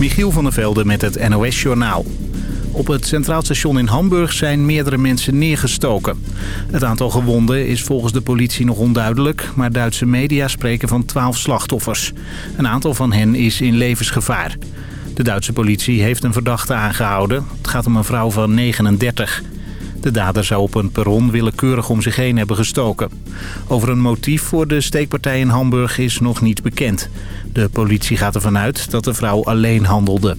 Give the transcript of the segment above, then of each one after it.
Michiel van der Velde met het NOS-journaal. Op het Centraal Station in Hamburg zijn meerdere mensen neergestoken. Het aantal gewonden is volgens de politie nog onduidelijk... maar Duitse media spreken van 12 slachtoffers. Een aantal van hen is in levensgevaar. De Duitse politie heeft een verdachte aangehouden. Het gaat om een vrouw van 39. De dader zou op een perron willekeurig om zich heen hebben gestoken. Over een motief voor de steekpartij in Hamburg is nog niet bekend. De politie gaat ervan uit dat de vrouw alleen handelde.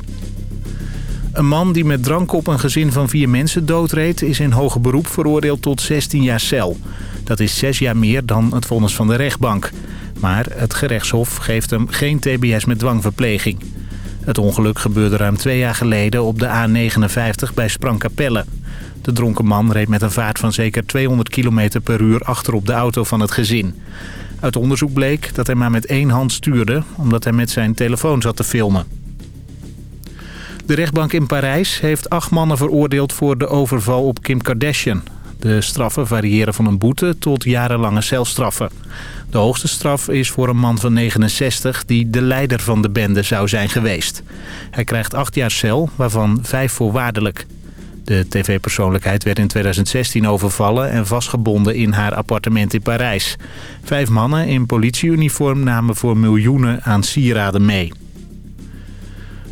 Een man die met drank op een gezin van vier mensen doodreed... is in hoger beroep veroordeeld tot 16 jaar cel. Dat is zes jaar meer dan het vonnis van de rechtbank. Maar het gerechtshof geeft hem geen tbs met dwangverpleging. Het ongeluk gebeurde ruim twee jaar geleden op de A59 bij Sprangkapelle. De dronken man reed met een vaart van zeker 200 km per uur achter op de auto van het gezin. Uit onderzoek bleek dat hij maar met één hand stuurde... omdat hij met zijn telefoon zat te filmen. De rechtbank in Parijs heeft acht mannen veroordeeld voor de overval op Kim Kardashian. De straffen variëren van een boete tot jarenlange celstraffen. De hoogste straf is voor een man van 69 die de leider van de bende zou zijn geweest. Hij krijgt acht jaar cel, waarvan vijf voorwaardelijk. De tv-persoonlijkheid werd in 2016 overvallen en vastgebonden in haar appartement in Parijs. Vijf mannen in politieuniform namen voor miljoenen aan sieraden mee.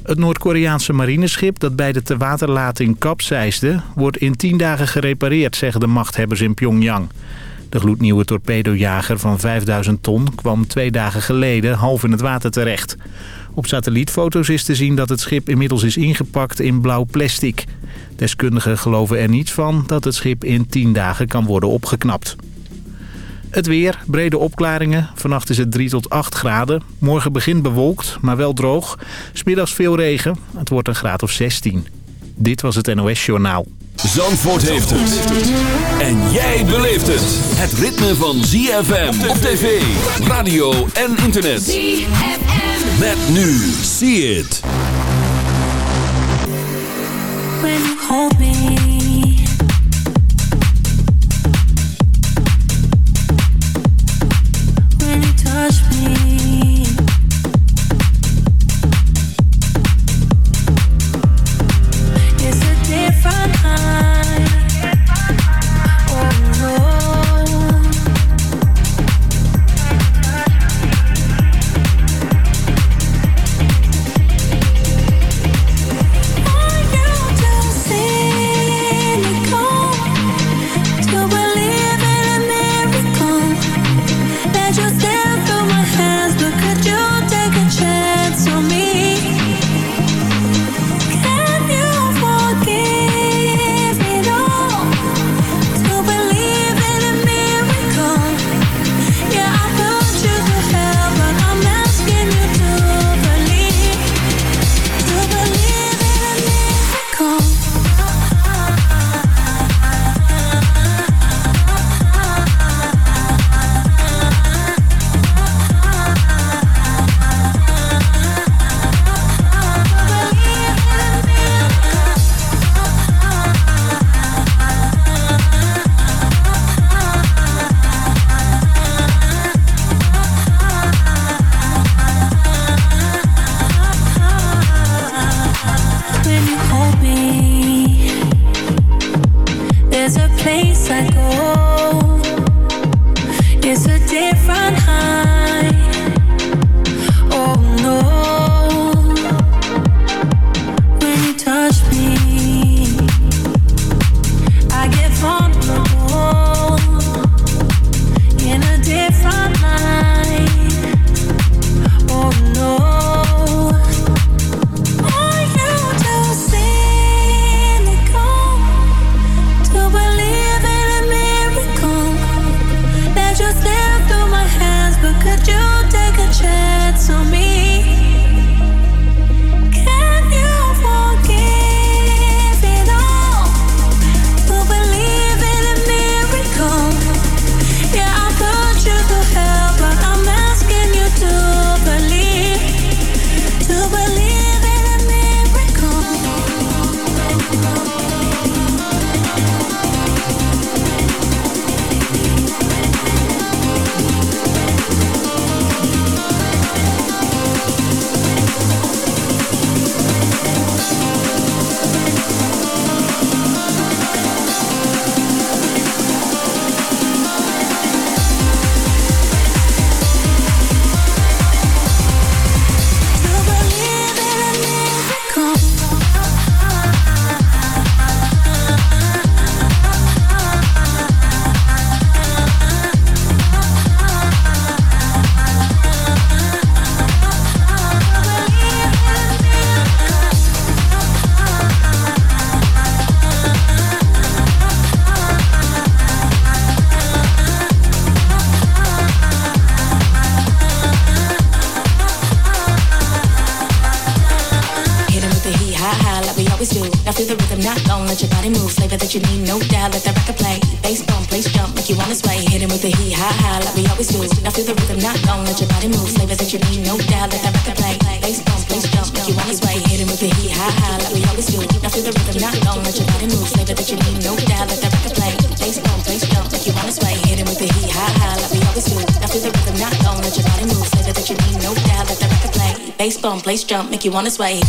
Het Noord-Koreaanse marineschip dat bij de tewaterlating kapseisde... wordt in tien dagen gerepareerd, zeggen de machthebbers in Pyongyang. De gloednieuwe torpedojager van 5000 ton kwam twee dagen geleden half in het water terecht. Op satellietfoto's is te zien dat het schip inmiddels is ingepakt in blauw plastic. Deskundigen geloven er niets van dat het schip in 10 dagen kan worden opgeknapt. Het weer, brede opklaringen. Vannacht is het 3 tot 8 graden. Morgen begint bewolkt, maar wel droog. Smiddags veel regen. Het wordt een graad of 16. Dit was het NOS Journaal. Zandvoort heeft het. En jij beleeft het. Het ritme van ZFM op tv, radio en internet. ZFM. Met nu. See it. When you hold me. Could you take a different on feel the rhythm, not long, let your body move. Flavor that you need, no doubt. Let that record play. Bass bump, place jump, make you wanna sway. Hit him with the heat, high, high, like we always do. Now feel the rhythm, not long, let your body move. Flavor that you need, no doubt. Let that record play. Bass bump, place jump, make you wanna sway. Hit him with the heat, high, high, like we always do. Now feel the rhythm, not long, let your body move. Flavor that you need, no doubt. Let that record play. Bass bump, place jump, make you wanna sway. Hit him with the heat, high, high, like we always do. Now feel the rhythm, not long, let your body move. Flavor that you need, no doubt. Let that record play. Bass bump, place jump, make you wanna sway.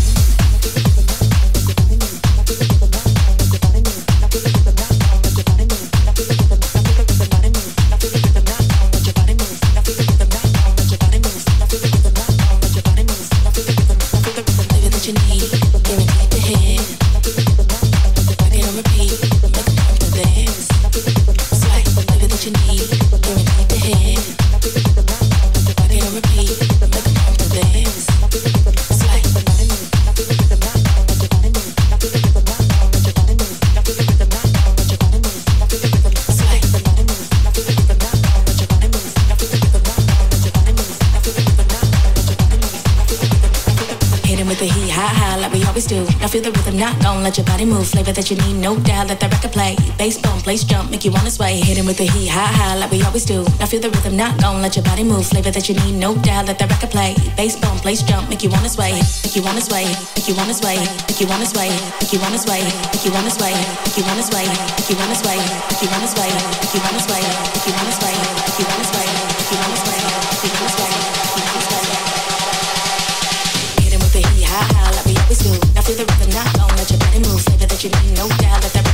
Don't gon' let your body move. Flavor that you need, no doubt. Let the record play. Bass bump, place jump, make you wanna sway. Hit him with the heat, high, high, like we always do. Now feel the rhythm, not don't let your body move. Flavor that you need, no doubt. Let the record play. Bass bump, place jump, make you wanna sway. Make you wanna sway. Make you wanna sway. Make you wanna sway. Make you wanna sway. Make you wanna sway. Make you wanna sway. Make you wanna sway. Make you wanna sway. Make you wanna sway. Make you wanna sway. Make you wanna sway. Feel the rhythm, not don't let your body move. Flavor that you need, no doubt. Let that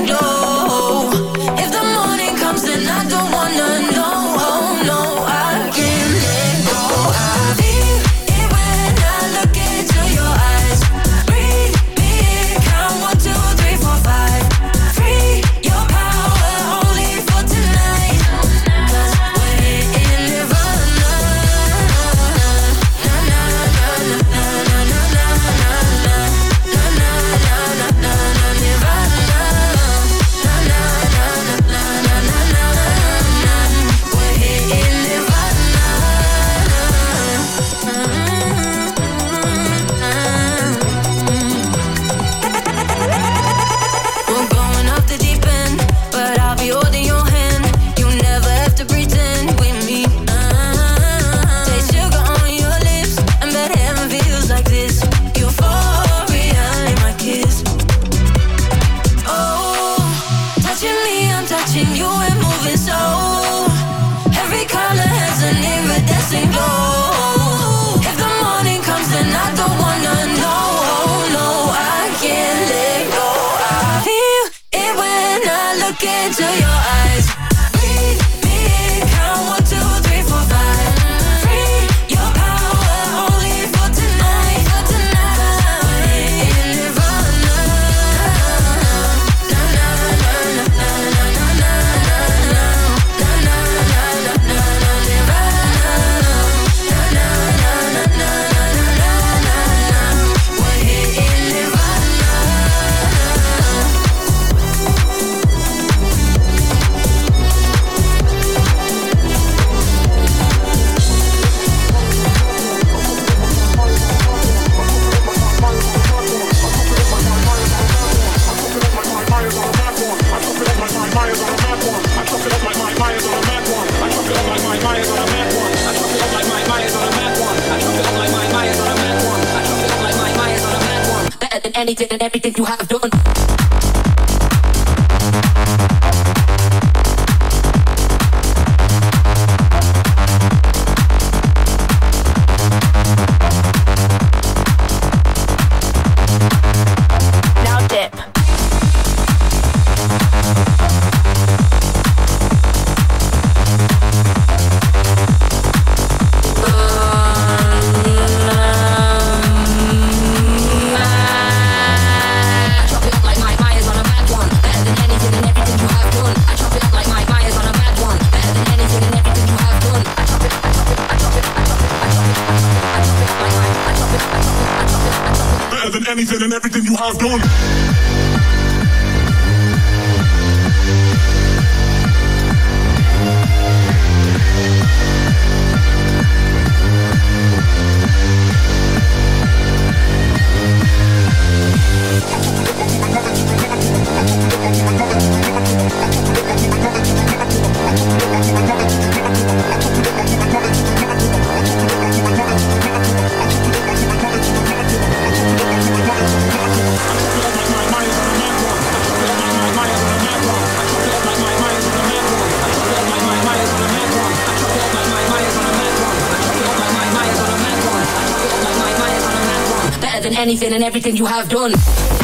anything and everything you have done.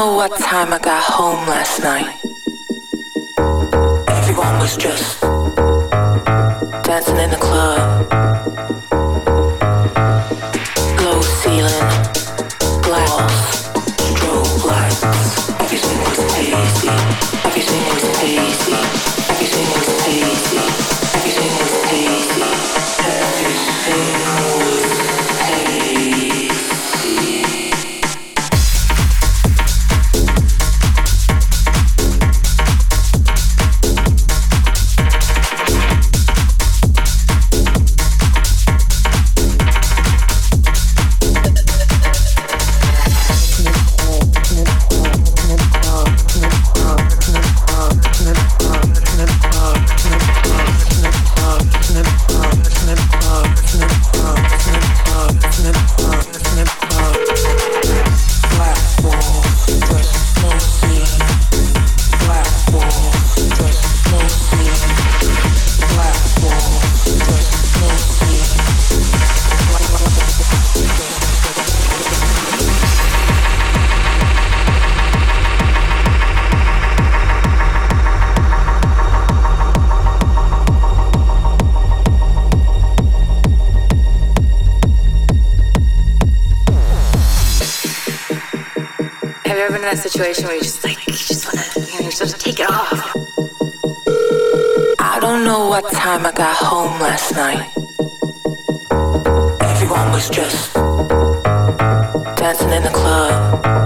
know what time I got home last night. Everyone was just dancing in the club. situation where you just like, you just wanna, you know, you're supposed to take it off. I don't know what time I got home last night. Everyone was just dancing in the club.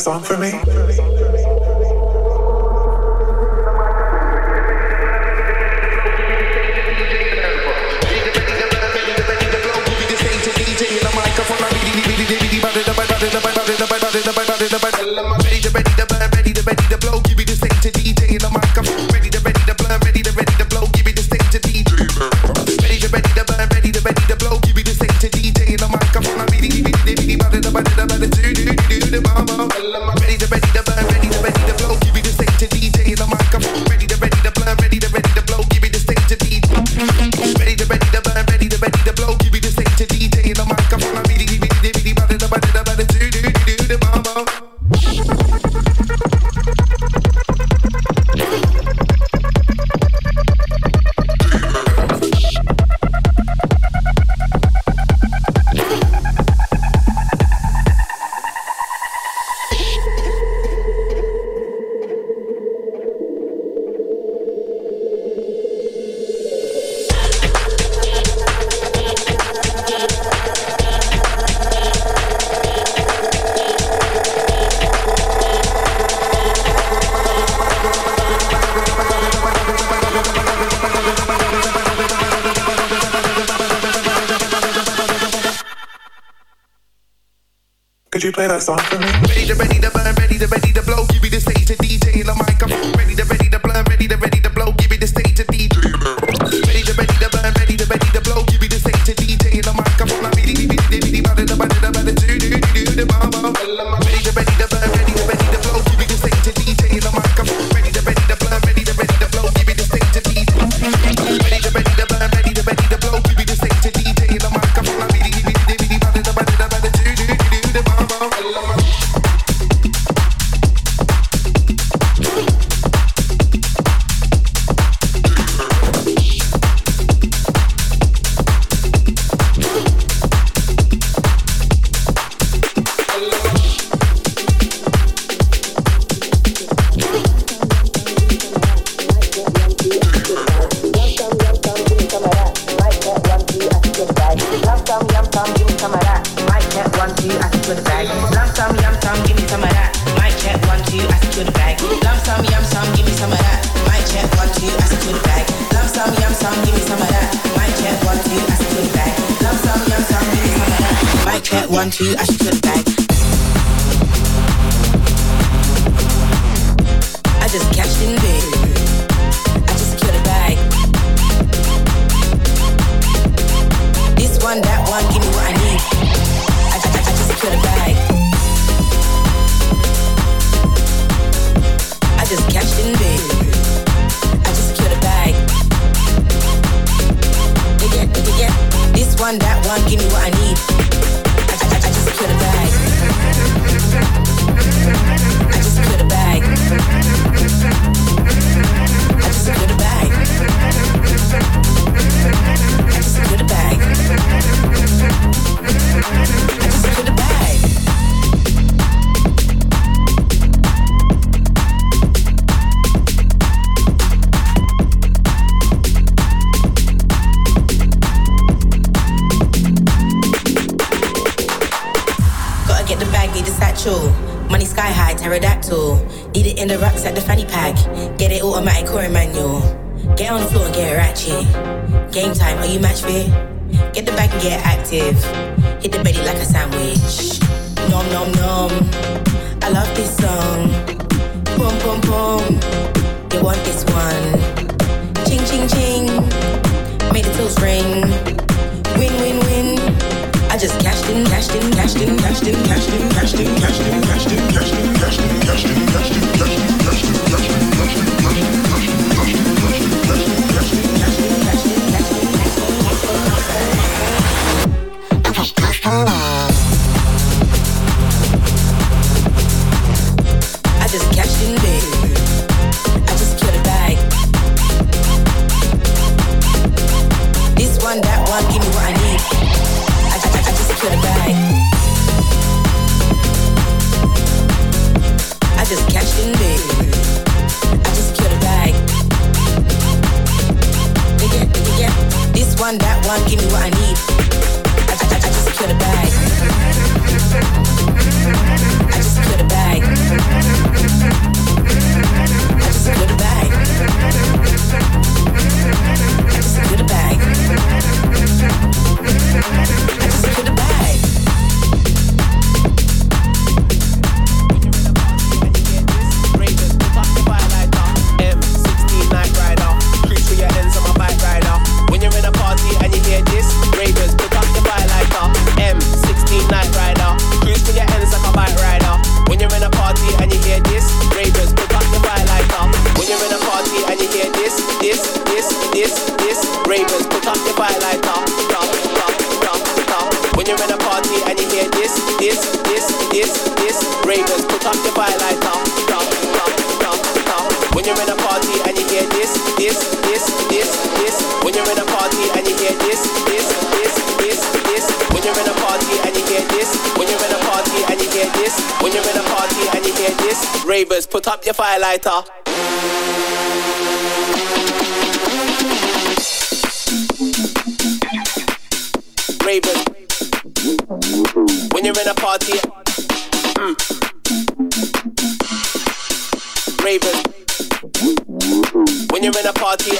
Song for me? Could pack. Get it automatic or a manual. Get on the floor and get ratchet. Game time, are you match fit? Get the bag and get active. Hit the belly like a sandwich. Nom nom nom. I love this song. pom pom. You want this one? Ching ching ching. Make the toes ring. Win win win. I just cashed in, cashed in, cashed in, cashed in, cashed in, cashed in, cashed in, cashed in, cashed in, cashed in, cashed in, cashed in, cashed in, when you're in a party and you hear this, ravers, put up your firelighter. Ravers, when you're in a party, mm. Ravers, when you're in a party,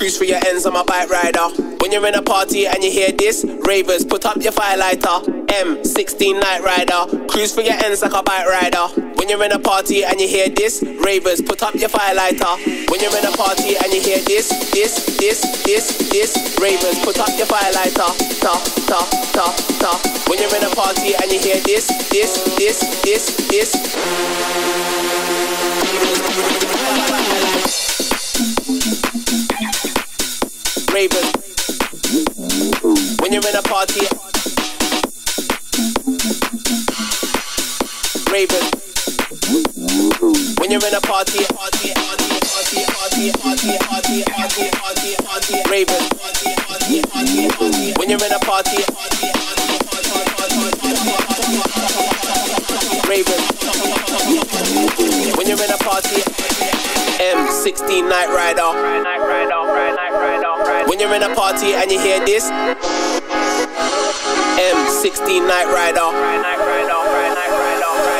cruise for your ends on my bike rider. When you're in a party and you hear this, ravers, put up your firelighter. M16 Night Rider, cruise for your ends like a bike rider. When you're in a party and you hear this, ravers, put up your firelighter. When you're in a party and you hear this, this, this, this, this, ravers, put up your firelighter. Ta, ta, ta, ta. When you're in a party and you hear this, this, this, this, this. Ravers, when you're in a party. Ravers, when you're in a party, party, party, party, party, party, party, party, party, party, Ravers, when you're in a party, party, Ravers, when you're in a party, M16 Night Rider. Night Rider. Night Rider. When you're in a party and you hear this, M16 Night Rider.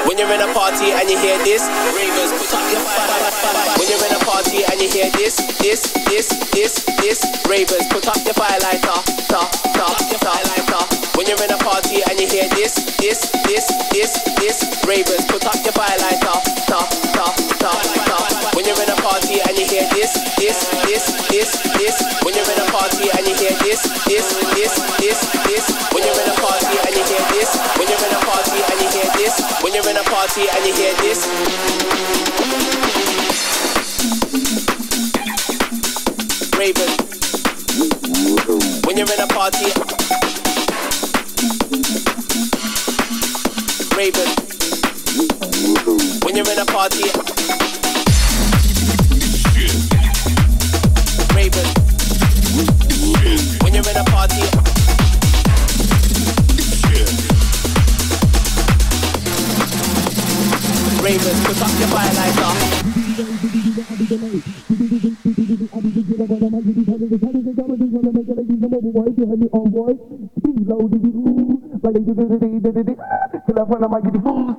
When you're in a party and you hear this, ravers, put up your fire. When you're in a party and you hear this, this, this, this, this, ravers, put up your firelighter. Ta, ta, ta. When you're in a party and you hear this, this, this, this, this, ravers, put up your firelighter. Ta, party and you hear this, this, this, this, this. When you're in a party and you hear this, when you're in a party and you hear this, when you're in a party and you hear this. Ravers. When you're in a party. Ravers. When you're in a party. the one gonna make it like me on. Speed low, diddy ooh, like they did it, did it, till I find out my giddy fools,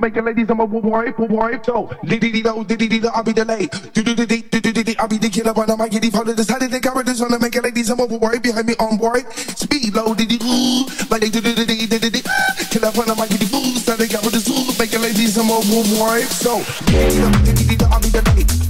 make it like these mobile a boy, boy. So, diddy low, diddy I'll be I'll be the killer one gonna make it like boy, behind me on. Speed like did it, did it, I find out the zoo, make it like boy. So, I'll be.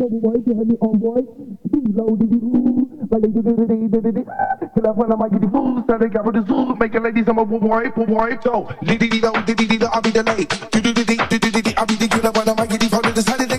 Till I find might get the fools, so they got with the zoo, making ladies I'm a. So, diddy dee do, diddy dee do, I'll be do do do do do, I'll be the killer, but I might get the follow. Decided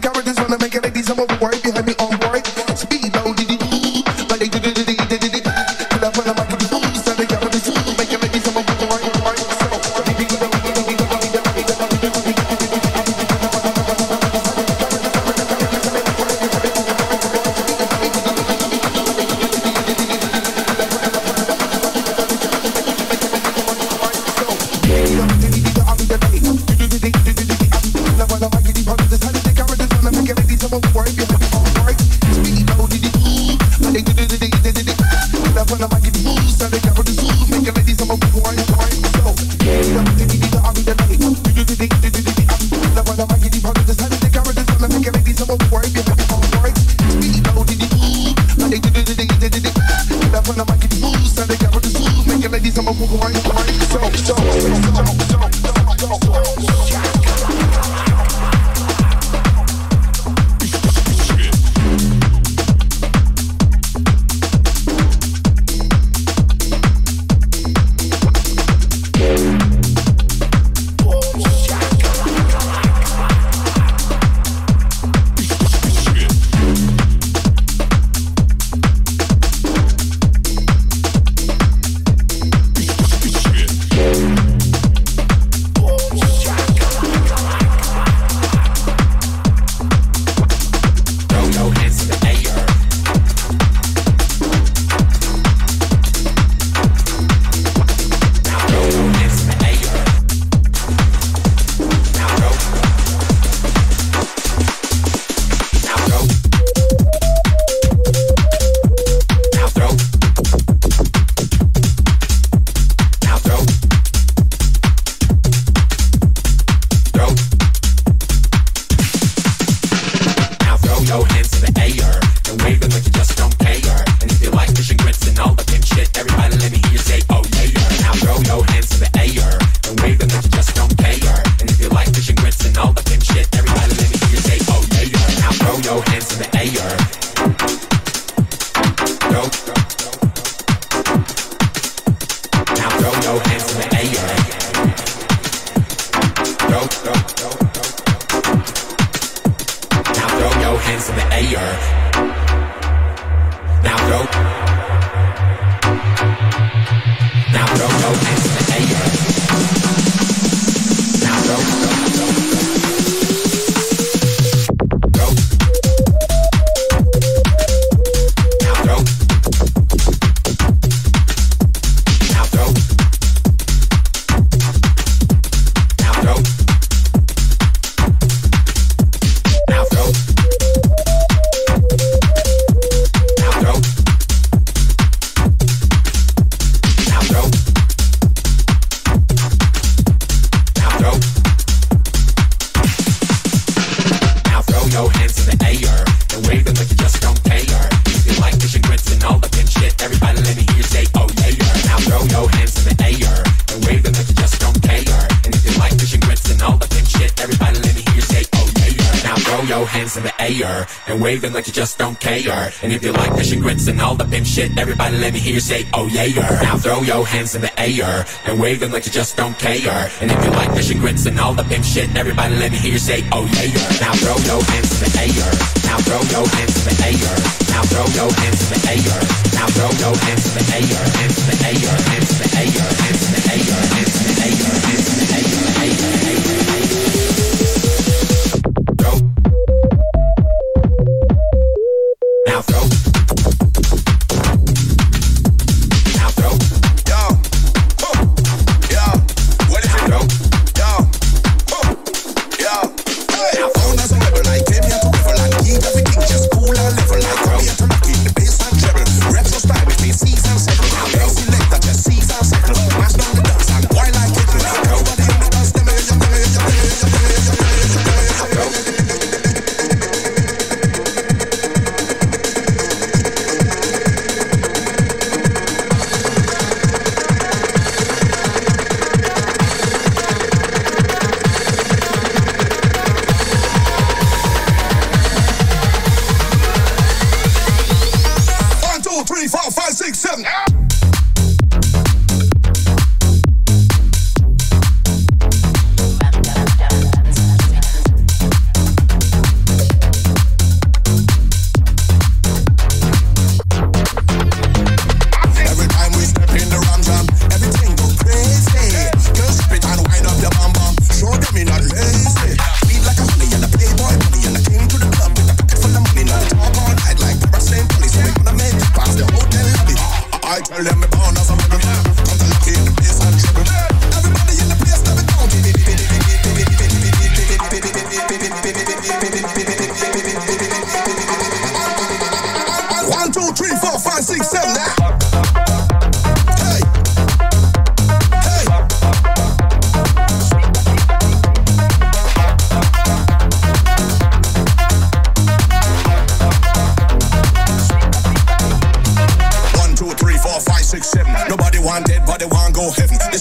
And if you like fish and grits and all the pimp shit, everybody let me hear you say, oh yeah. Now throw your hands in the air and waving like you just don't care. And if you like fish and grits and all the pimp shit, everybody let me hear you say, oh yeah. Now throw your hands in the air. Now throw your hands in the air. Now throw your hands in the air. Now throw your hands in the air. Hands in the air. Hands in the air. Hands in the air. Hands in the air. Hands in the air. Throw.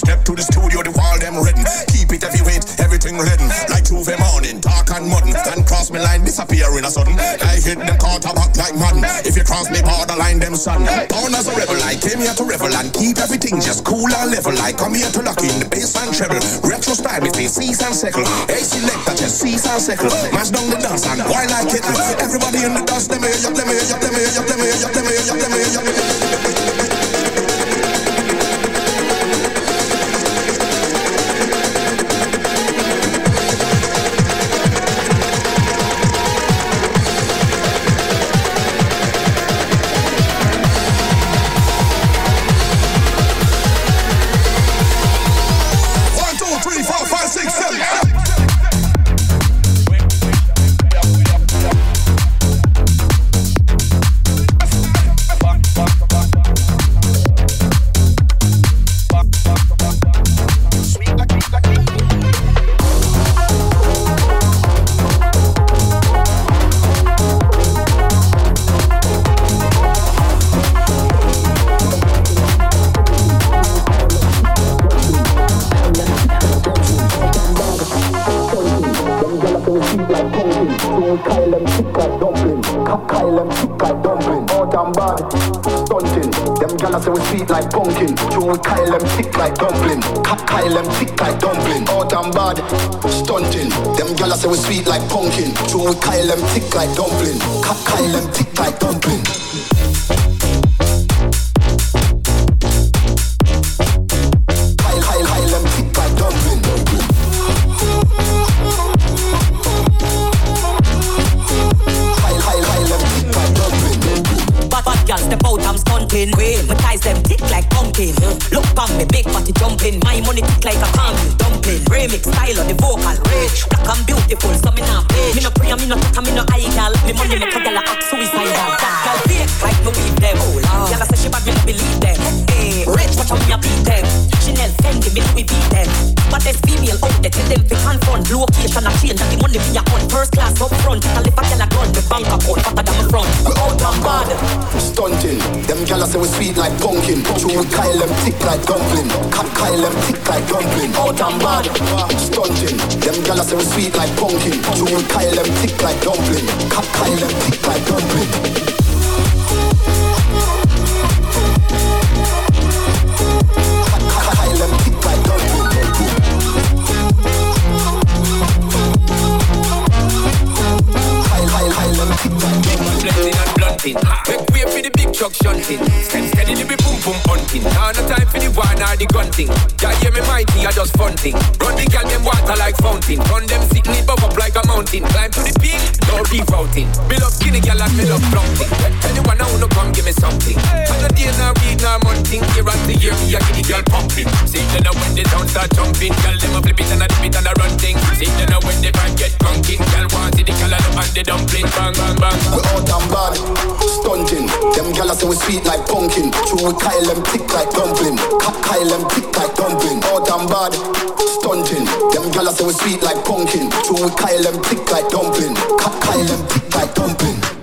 Step to the studio, the wall them redden. Keep it heavyweight, everything redden. Like Tuesday morning, dark and modern. Then cross me line, disappear in a sudden. I hit them quarter back like madden. If you cross me borderline, them son. Born as a rebel, I came here to revel and keep everything just cool and level. I come here to lock in the bass and treble. Retro style between C's and Seckle. Hey, select just C's and Seckle. Mash down the dance and why like it. Everybody in the dance, let me hear you, let me hear you, let me hear you, let me hear you, let me hear you, let me hear you. One, Thick like dumpling. Cut Kyle them thick like dumpling. Out and bad, stunting. Them gyal say we sweet like pumpkin. True Kyle them thick like dumpling. Cut Kyle them thick like dumpling. Blending and blunting. Make way for the big truck shunting. Steady, steady, boom hunting. Now no time or the gunting. Y'all hear me mighty, I just fun thing. Run the gal them water like fountain. Run them sitting it above up like a mountain. Climb to the peak, no rerouting. Build up skinny gal and build up flaunting. Anyone now no come give me something. I no day no week no month thing. Year after year me a kitty girl pumping. See them now when the sound start jumping. Gal them a flip it and a dip it and a run thing. See them now when the vibe get drunken. Gal want see the gal and the dumpling. Bang bang bang. We out and bad, stunting. Them gyal say we sweet like pumpkin. True we Kyle them thick like dumpling. Cut Kyle them thick like dumpling. Out and bad, stunting. Them gyal say we sweet like pumpkin. True we Kyle them thick like dumpling. Kyle them thick like dumpling.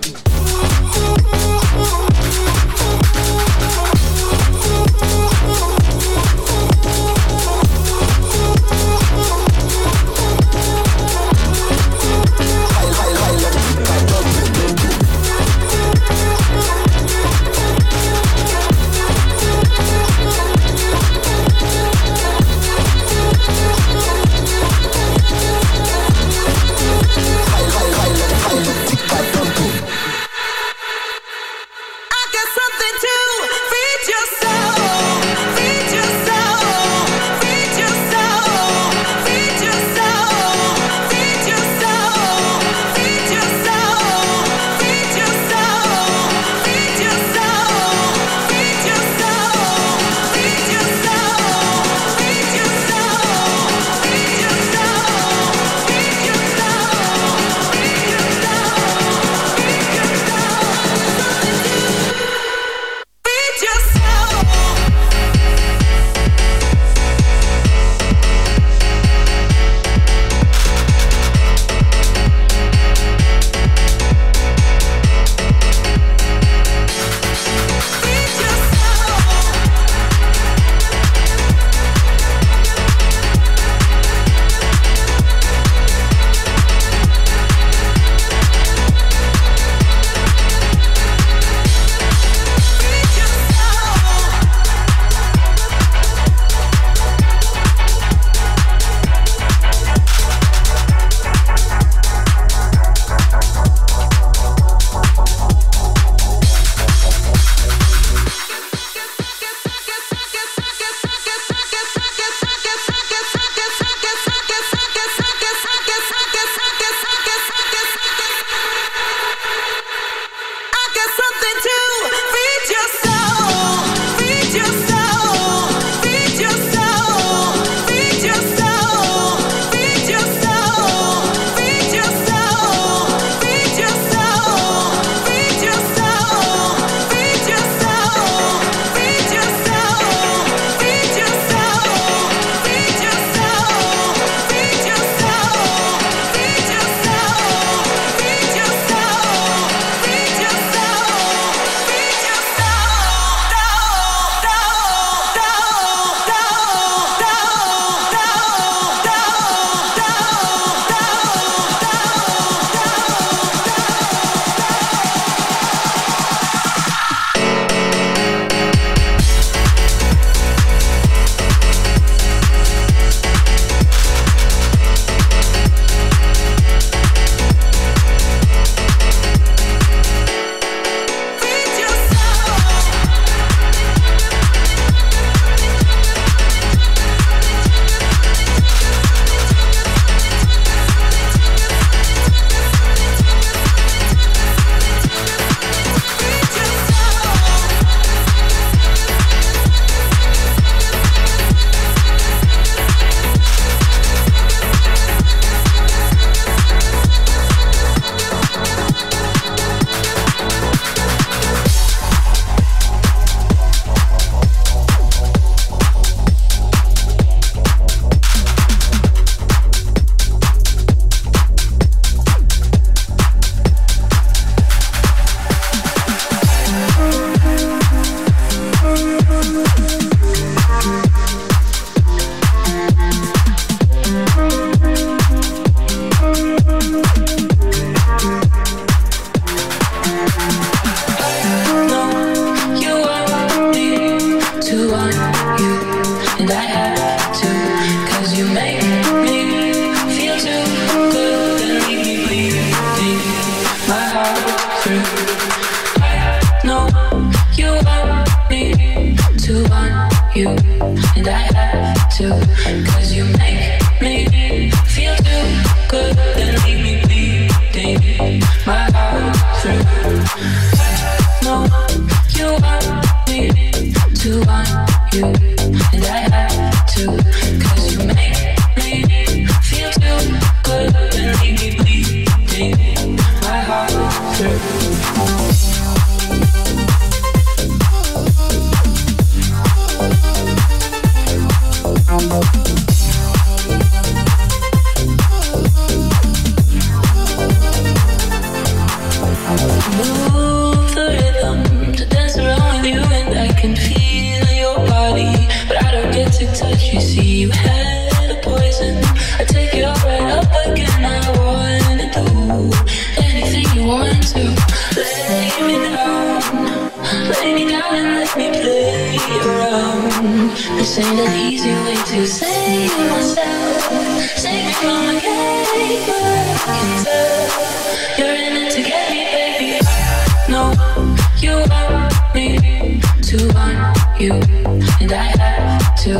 and I have to,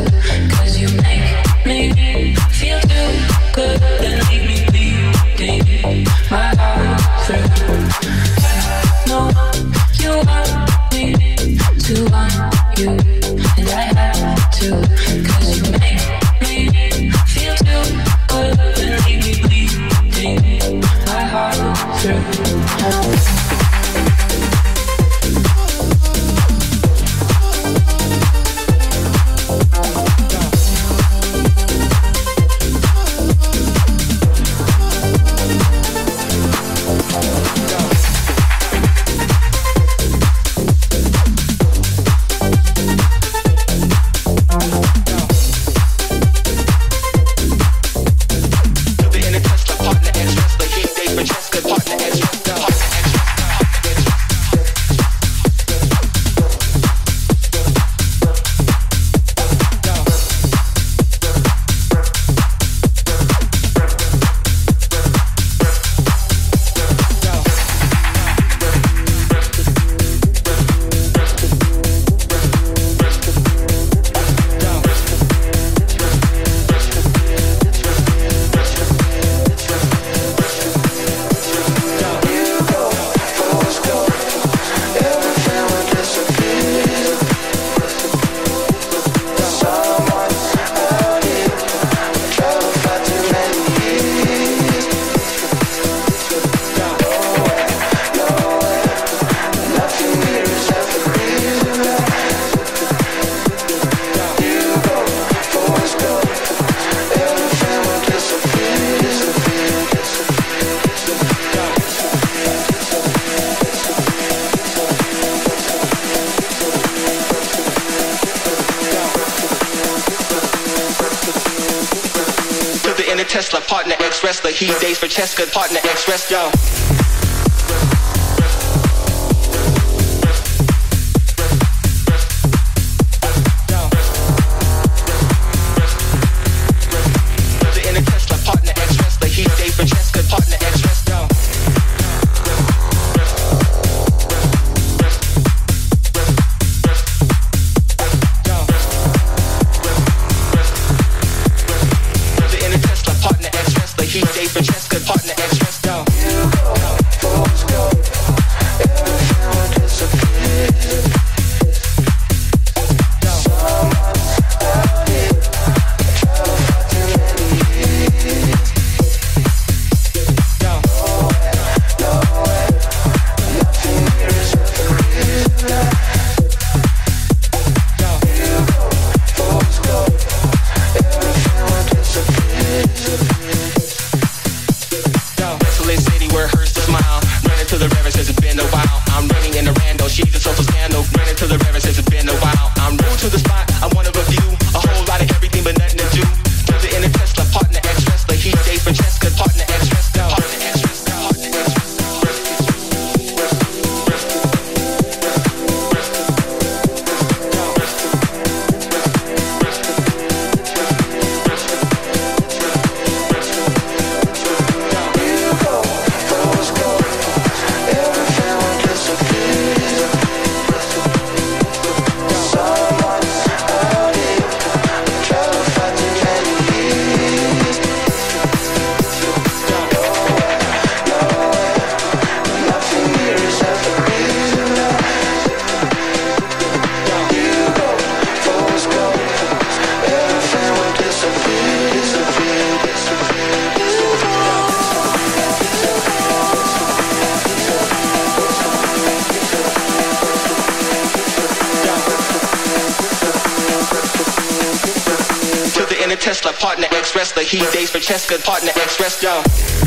cause you make me feel too good. The heat days for Cheska, partner ex-wrestler. He dates Francesca, partner ex wrestler.